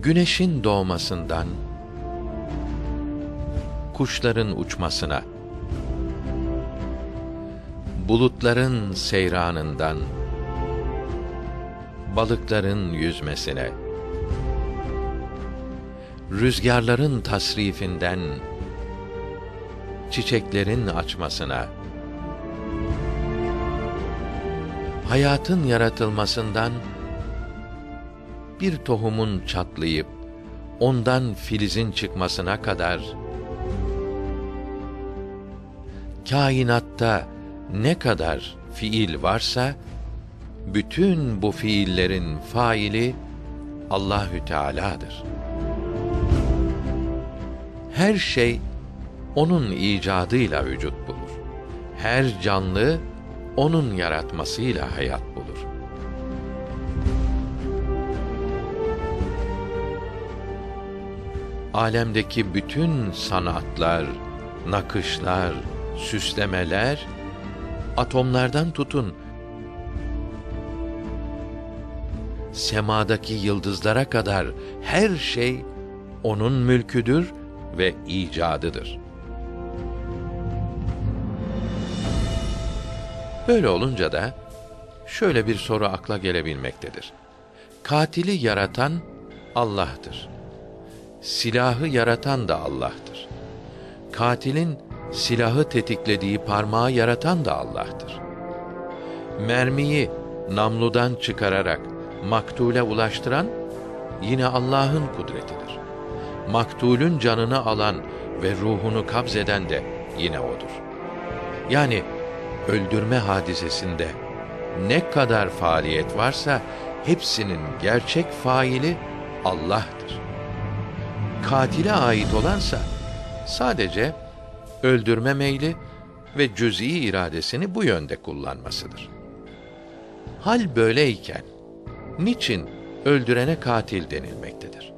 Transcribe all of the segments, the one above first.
güneşin doğmasından kuşların uçmasına bulutların seyranından balıkların yüzmesine rüzgarların tasrifinden çiçeklerin açmasına hayatın yaratılmasından bir tohumun çatlayıp ondan filizin çıkmasına kadar kainatta ne kadar fiil varsa bütün bu fiillerin faili Allahü Teala'dır. Her şey onun icadıyla vücut bulur. Her canlı onun yaratmasıyla hayat bulur. Alemdeki bütün sanatlar, nakışlar, süslemeler atomlardan tutun semadaki yıldızlara kadar her şey onun mülküdür ve icadıdır. Böyle olunca da şöyle bir soru akla gelebilmektedir. Katili yaratan Allah'tır. Silahı yaratan da Allah'tır. Katilin silahı tetiklediği parmağı yaratan da Allah'tır. Mermiyi namludan çıkararak maktule ulaştıran yine Allah'ın kudretidir. Maktulün canını alan ve ruhunu kabzeden de yine odur. Yani öldürme hadisesinde ne kadar faaliyet varsa hepsinin gerçek faili Allah'tır. Katile ait olansa sadece öldürme meyli ve cüz'i iradesini bu yönde kullanmasıdır. Hal böyleyken niçin öldürene katil denilmektedir?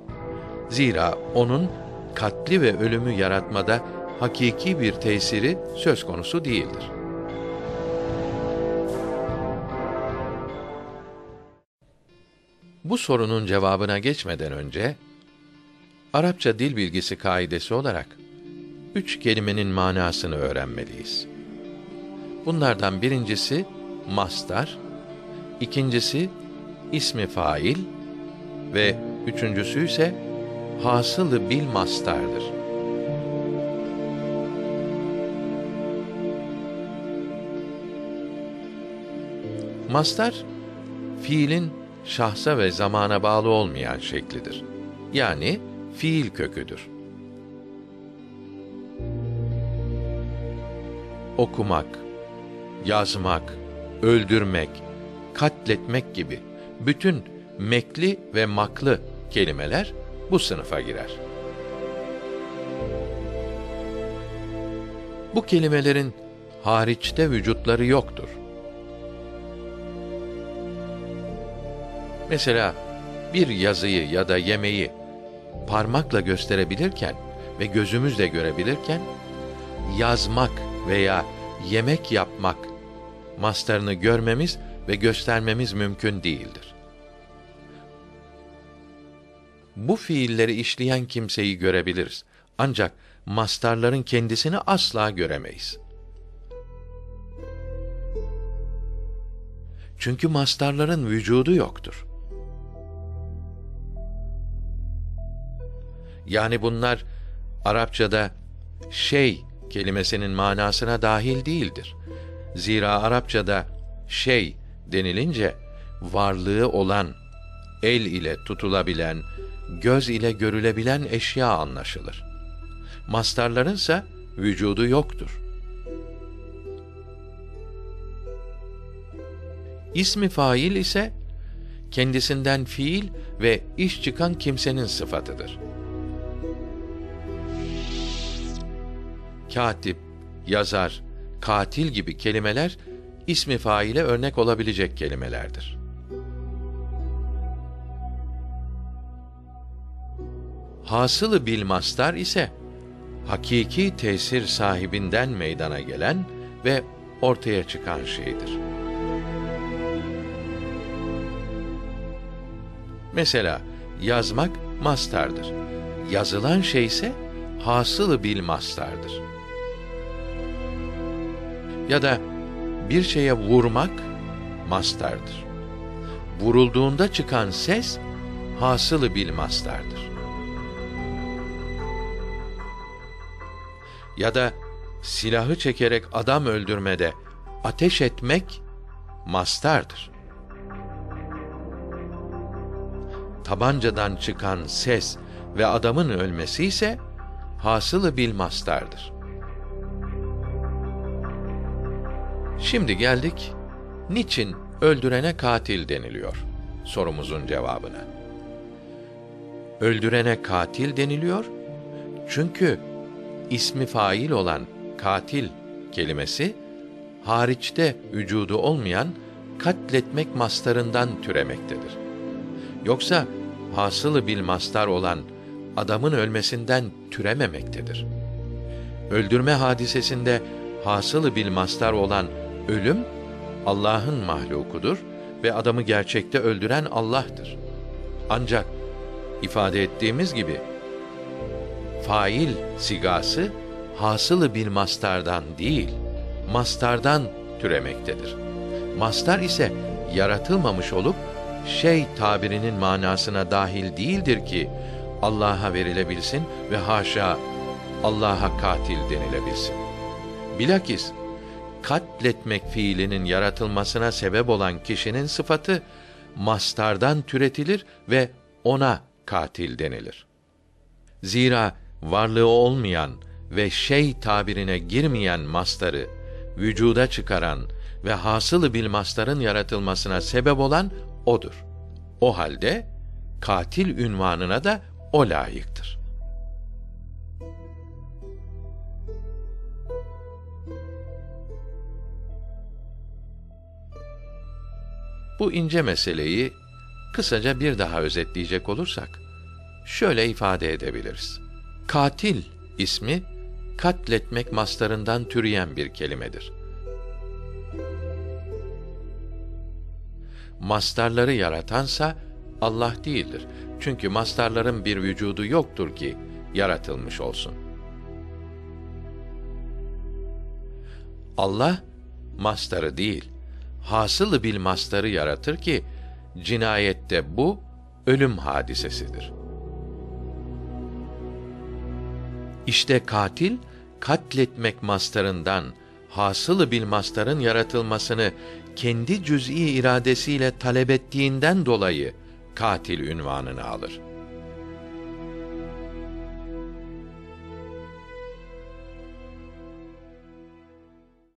Zira onun katli ve ölümü yaratmada hakiki bir tesiri söz konusu değildir. Bu sorunun cevabına geçmeden önce Arapça dil bilgisi kaidesi olarak üç kelimenin manasını öğrenmeliyiz. Bunlardan birincisi mastar, ikincisi ismi fail ve üçüncüsü ise hasılı bil mastardır. Mastar fiilin şahsa ve zamana bağlı olmayan şeklidir. Yani fiil köküdür. Okumak, yazmak, öldürmek, katletmek gibi bütün mekli ve maklı kelimeler bu sınıfa girer. Bu kelimelerin hariçte vücutları yoktur. Mesela bir yazıyı ya da yemeği parmakla gösterebilirken ve gözümüzle görebilirken yazmak veya yemek yapmak mastarını görmemiz ve göstermemiz mümkün değildir. Bu fiilleri işleyen kimseyi görebiliriz. Ancak mastarların kendisini asla göremeyiz. Çünkü mastarların vücudu yoktur. Yani bunlar Arapçada şey kelimesinin manasına dahil değildir. Zira Arapçada şey denilince varlığı olan, el ile tutulabilen, göz ile görülebilen eşya anlaşılır. Mastarlarınsa vücudu yoktur. İsmi fail ise kendisinden fiil ve iş çıkan kimsenin sıfatıdır. Katip, yazar, katil gibi kelimeler ismi faile örnek olabilecek kelimelerdir. Hasılı bil mastar ise hakiki tesir sahibinden meydana gelen ve ortaya çıkan şeydir. Mesela yazmak mastardır. Yazılan şey ise hasılı bil mastardır. Ya da bir şeye vurmak mastardır. Vurulduğunda çıkan ses hasılı bil mastardır. Ya da silahı çekerek adam öldürmede ateş etmek mastardır. Tabancadan çıkan ses ve adamın ölmesi ise hasılı bil mastardır. Şimdi geldik niçin öldürene katil deniliyor sorumuzun cevabına. Öldürene katil deniliyor çünkü ismi fail olan katil kelimesi hariçte vücudu olmayan katletmek mastarından türemektedir. Yoksa hasılı bil mastar olan adamın ölmesinden türememektedir. Öldürme hadisesinde hasılı bil mastar olan ölüm Allah'ın mahlukudur ve adamı gerçekte öldüren Allah'tır. Ancak ifade ettiğimiz gibi fail sigası hasılı bir mastardan değil, mastardan türemektedir. Mastar ise yaratılmamış olup şey tabirinin manasına dahil değildir ki Allah'a verilebilsin ve haşa Allah'a katil denilebilsin. Bilakis katletmek fiilinin yaratılmasına sebep olan kişinin sıfatı mastardan türetilir ve ona katil denilir. Zira varlığı olmayan ve şey tabirine girmeyen mastarı vücuda çıkaran ve hasılı bil mastarın yaratılmasına sebep olan odur. O halde katil ünvanına da o layıktır. Bu ince meseleyi kısaca bir daha özetleyecek olursak şöyle ifade edebiliriz. Katil ismi katletmek mastarından türeyen bir kelimedir. Mastarları yaratansa Allah değildir. Çünkü mastarların bir vücudu yoktur ki yaratılmış olsun. Allah mastarı değil, hasılı bil mastarı yaratır ki cinayette bu ölüm hadisesidir. İşte katil katletmek mastarından hasılı bil mastarın yaratılmasını kendi cüz'i iradesiyle talep ettiğinden dolayı katil ünvanını alır.